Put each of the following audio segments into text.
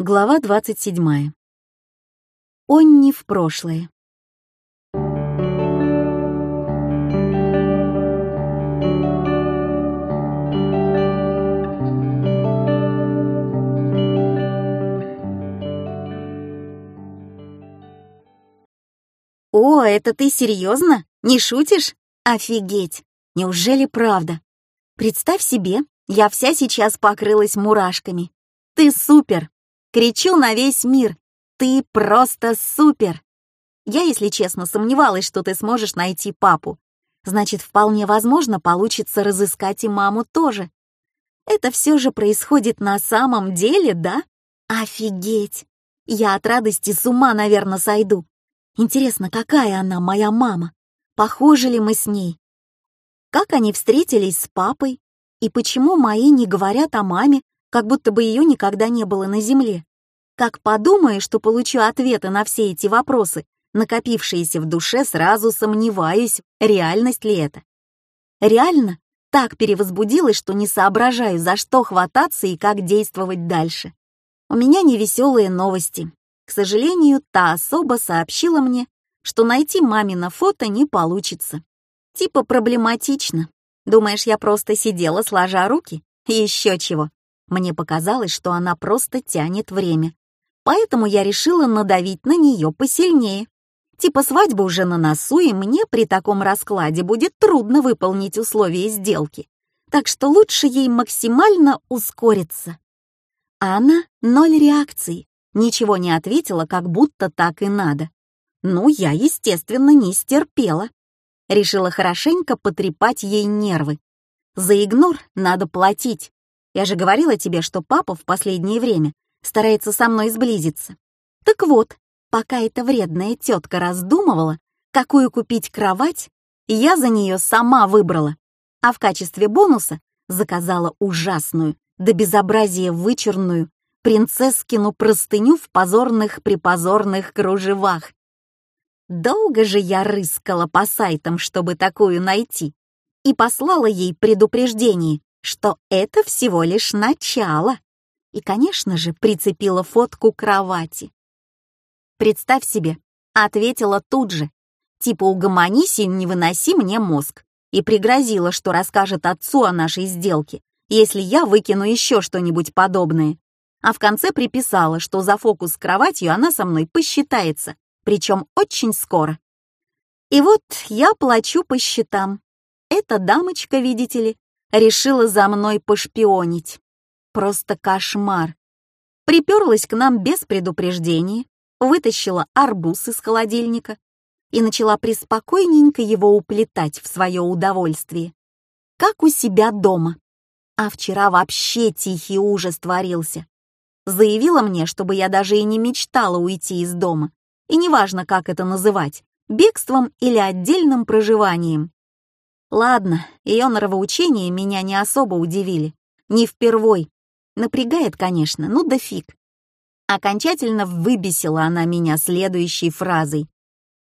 Глава 27. Онни в прошлое. «О, это ты серьезно? Не шутишь? Офигеть! Неужели правда? Представь себе, я вся сейчас покрылась мурашками. Ты супер! Кричу на весь мир. Ты просто супер! Я, если честно, сомневалась, что ты сможешь найти папу. Значит, вполне возможно, получится разыскать и маму тоже. Это все же происходит на самом деле, да? Офигеть! Я от радости с ума, наверное, сойду. Интересно, какая она, моя мама? Похожи ли мы с ней? Как они встретились с папой? И почему мои не говорят о маме, как будто бы ее никогда не было на земле? Как подумаю, что получу ответы на все эти вопросы, накопившиеся в душе, сразу сомневаюсь, реальность ли это. Реально так перевозбудилась, что не соображаю, за что хвататься и как действовать дальше. У меня невеселые новости. К сожалению, та особа сообщила мне, что найти мамино фото не получится. Типа проблематично. Думаешь, я просто сидела сложа руки? Еще чего. Мне показалось, что она просто тянет время поэтому я решила надавить на нее посильнее. Типа свадьба уже на носу, и мне при таком раскладе будет трудно выполнить условия сделки. Так что лучше ей максимально ускориться. А она — ноль реакции, ничего не ответила, как будто так и надо. Ну, я, естественно, не стерпела. Решила хорошенько потрепать ей нервы. За игнор надо платить. Я же говорила тебе, что папа в последнее время старается со мной сблизиться. Так вот, пока эта вредная тетка раздумывала, какую купить кровать, я за нее сама выбрала, а в качестве бонуса заказала ужасную, до безобразия вычурную принцесскину простыню в позорных-припозорных кружевах. Долго же я рыскала по сайтам, чтобы такую найти, и послала ей предупреждение, что это всего лишь начало и, конечно же, прицепила фотку кровати. «Представь себе», — ответила тут же, типа угомонись и не выноси мне мозг, и пригрозила, что расскажет отцу о нашей сделке, если я выкину еще что-нибудь подобное. А в конце приписала, что за фокус с кроватью она со мной посчитается, причем очень скоро. И вот я плачу по счетам. Эта дамочка, видите ли, решила за мной пошпионить. Просто кошмар. Приперлась к нам без предупреждения, вытащила арбуз из холодильника и начала приспокойненько его уплетать в свое удовольствие. Как у себя дома. А вчера вообще тихий ужас творился. Заявила мне, чтобы я даже и не мечтала уйти из дома. И неважно, как это называть, бегством или отдельным проживанием. Ладно, ее нравоучения меня не особо удивили. Не впервой. Напрягает, конечно, ну да фиг. Окончательно выбесила она меня следующей фразой.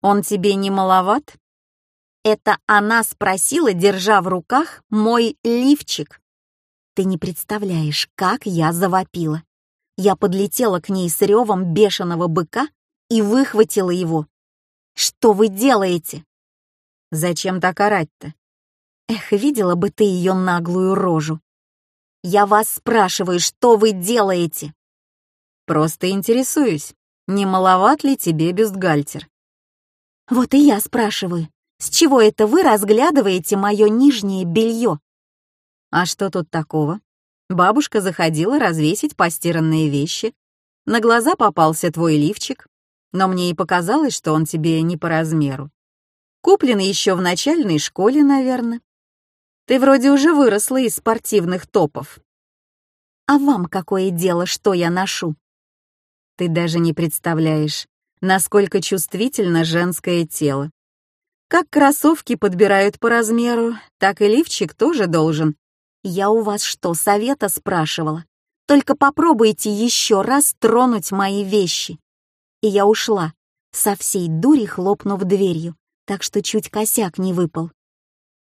«Он тебе не маловат?» Это она спросила, держа в руках мой лифчик. Ты не представляешь, как я завопила. Я подлетела к ней с ревом бешеного быка и выхватила его. «Что вы делаете?» «Зачем так орать-то?» Эх, видела бы ты ее наглую рожу. Я вас спрашиваю, что вы делаете?» «Просто интересуюсь, не маловат ли тебе бюстгальтер?» «Вот и я спрашиваю, с чего это вы разглядываете мое нижнее белье?» «А что тут такого?» Бабушка заходила развесить постиранные вещи. На глаза попался твой лифчик, но мне и показалось, что он тебе не по размеру. Куплен еще в начальной школе, наверное. Ты вроде уже выросла из спортивных топов. А вам какое дело, что я ношу? Ты даже не представляешь, насколько чувствительно женское тело. Как кроссовки подбирают по размеру, так и лифчик тоже должен. Я у вас что, совета спрашивала? Только попробуйте еще раз тронуть мои вещи. И я ушла, со всей дури хлопнув дверью, так что чуть косяк не выпал.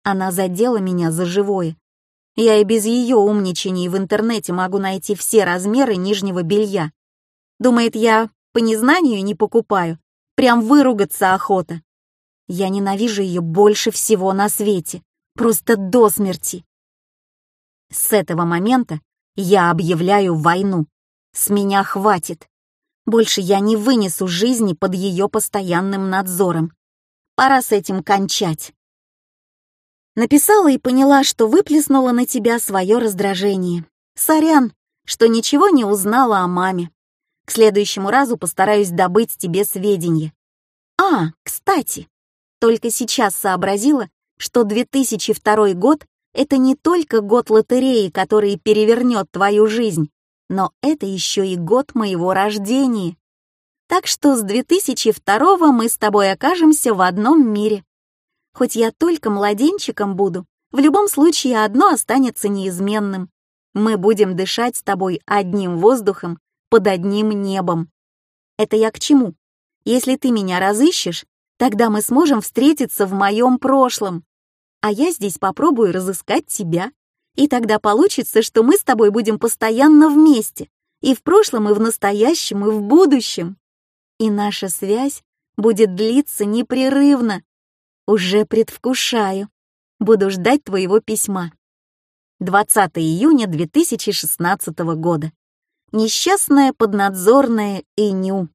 Она задела меня за живое. Я и без ее умничаний в интернете могу найти все размеры нижнего белья. Думает, я по незнанию не покупаю. Прям выругаться охота. Я ненавижу ее больше всего на свете. Просто до смерти. С этого момента я объявляю войну. С меня хватит. Больше я не вынесу жизни под ее постоянным надзором. Пора с этим кончать. Написала и поняла, что выплеснула на тебя свое раздражение. Сорян, что ничего не узнала о маме. К следующему разу постараюсь добыть тебе сведения. А, кстати, только сейчас сообразила, что 2002 год — это не только год лотереи, который перевернет твою жизнь, но это еще и год моего рождения. Так что с 2002 мы с тобой окажемся в одном мире. Хоть я только младенчиком буду, в любом случае одно останется неизменным. Мы будем дышать с тобой одним воздухом под одним небом. Это я к чему? Если ты меня разыщешь, тогда мы сможем встретиться в моем прошлом. А я здесь попробую разыскать тебя. И тогда получится, что мы с тобой будем постоянно вместе. И в прошлом, и в настоящем, и в будущем. И наша связь будет длиться непрерывно, уже предвкушаю. Буду ждать твоего письма. 20 июня 2016 года. Несчастная поднадзорная Иню.